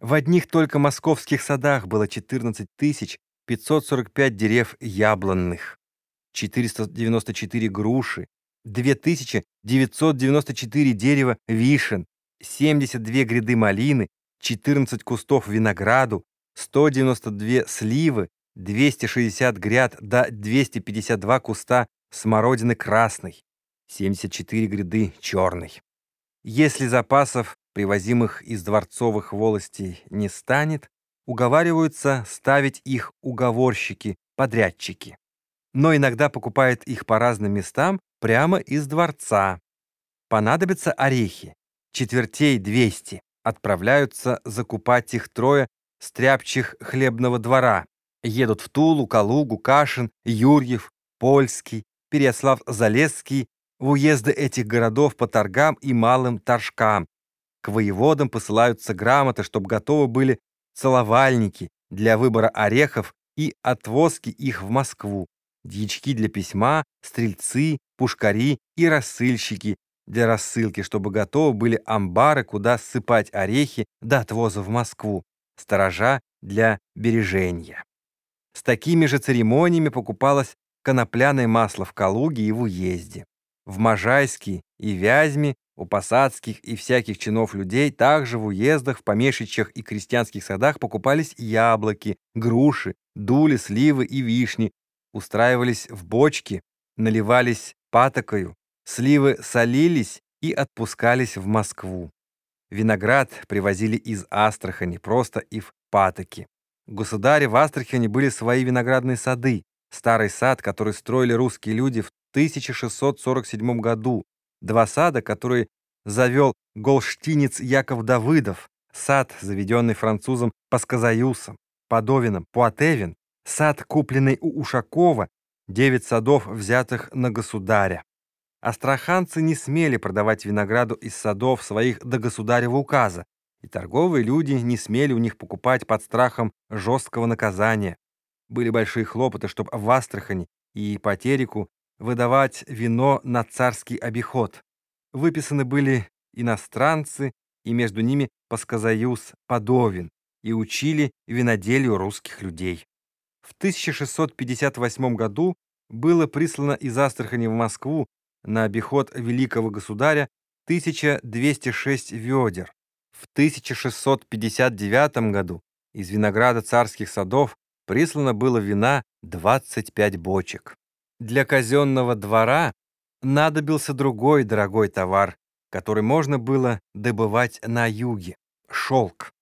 В одних только московских садах было 14 545 дерев яблонных, 494 груши, 2994 дерева вишен, 72 гряды малины, 14 кустов винограду, 192 сливы, 260 гряд до 252 куста смородины красной, 74 гряды черной. Если запасов, привозимых из дворцовых волостей, не станет, уговариваются ставить их уговорщики, подрядчики. Но иногда покупают их по разным местам прямо из дворца. Понадобятся орехи, четвертей 200, отправляются закупать их трое стряпчих хлебного двора. Едут в Тулу, Калугу, Кашин, Юрьев, Польский, Переяслав-Залесский, в уезды этих городов по торгам и малым торжкам. К воеводам посылаются грамоты, чтобы готовы были целовальники для выбора орехов и отвозки их в Москву, дьячки для письма, стрельцы, пушкари и рассыльщики для рассылки, чтобы готовы были амбары, куда ссыпать орехи до отвоза в Москву, сторожа для бережения. С такими же церемониями покупалось конопляное масло в Калуге и в уезде. В Можайске и Вязьме у посадских и всяких чинов людей также в уездах, в помещичьих и крестьянских садах покупались яблоки, груши, дули, сливы и вишни, устраивались в бочки, наливались патокою, сливы солились и отпускались в Москву. Виноград привозили из Астрахани просто и в патоки. Государе в Астрахани были свои виноградные сады, старый сад, который строили русские люди в 1647 году, два сада, которые завел голштинец Яков Давыдов, сад, заведенный французом Пасказаюсом, Подовином, Пуатевин, сад, купленный у Ушакова, девять садов, взятых на государя. Астраханцы не смели продавать винограду из садов своих до государева указа, и торговые люди не смели у них покупать под страхом жесткого наказания. Были большие хлопоты, чтобы в Астрахани и по выдавать вино на царский обиход. Выписаны были иностранцы, и между ними Пасказаюз Подовин, и учили виноделию русских людей. В 1658 году было прислано из Астрахани в Москву на обиход великого государя 1206 ведер. В 1659 году из винограда царских садов прислано было вина 25 бочек. Для казенного двора надобился другой дорогой товар, который можно было добывать на юге — шелк.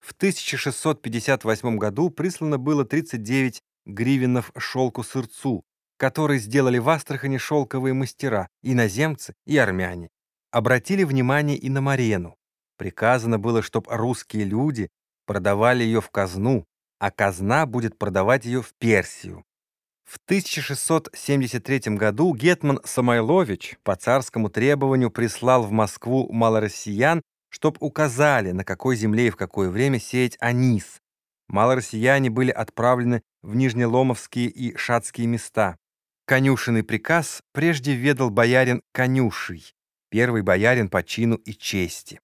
В 1658 году прислано было 39 гривенов шелку-сырцу, который сделали в Астрахани шелковые мастера, иноземцы и армяне. Обратили внимание и на Марену. Приказано было, чтобы русские люди продавали ее в казну, а казна будет продавать ее в Персию. В 1673 году Гетман Самойлович по царскому требованию прислал в Москву малороссиян, чтоб указали, на какой земле и в какое время сеять анис. Малороссияне были отправлены в Нижнеломовские и Шацкие места. Конюшенный приказ прежде ведал боярин Конюший, первый боярин по чину и чести.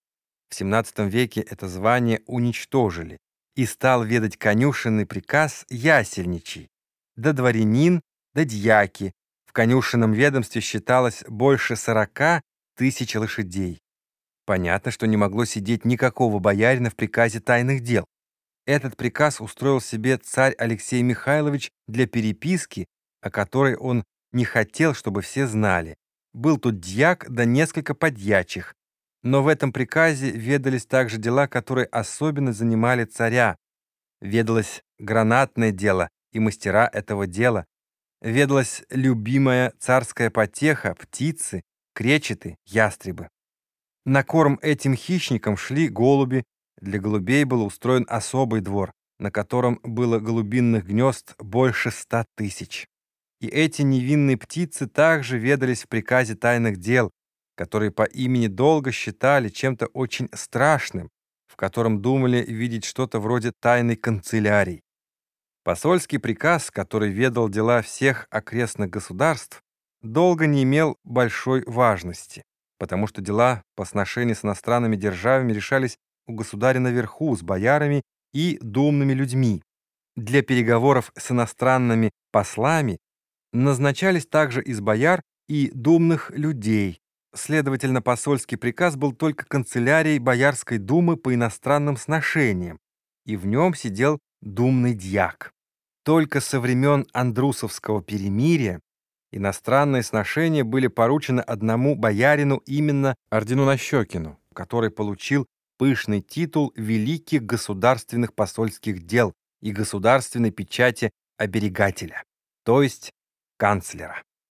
В XVII веке это звание уничтожили, и стал ведать конюшенный приказ Ясельничий, да дворянин, да дьяки. В конюшенном ведомстве считалось больше сорока тысяч лошадей. Понятно, что не могло сидеть никакого боярина в приказе тайных дел. Этот приказ устроил себе царь Алексей Михайлович для переписки, о которой он не хотел, чтобы все знали. Был тут дьяк да несколько подьячих. Но в этом приказе ведались также дела, которые особенно занимали царя. Ведалось гранатное дело, и мастера этого дела. Ведалась любимая царская потеха, птицы, кречеты, ястребы. На корм этим хищникам шли голуби, для голубей был устроен особый двор, на котором было голубинных гнезд больше ста тысяч. И эти невинные птицы также ведались в приказе тайных дел, которые по имени долго считали чем-то очень страшным, в котором думали видеть что-то вроде тайной канцелярии. Посольский приказ, который ведал дела всех окрестных государств, долго не имел большой важности, потому что дела по сношению с иностранными державами решались у государя наверху с боярами и думными людьми. Для переговоров с иностранными послами назначались также из бояр и думных людей. Следовательно, посольский приказ был только канцелярией Боярской думы по иностранным сношениям, и в нем сидел думный дьяк. Только со времен Андрусовского перемирия иностранные сношения были поручены одному боярину именно Ордену Нащекину, который получил пышный титул великих государственных посольских дел и государственной печати оберегателя, то есть канцлера.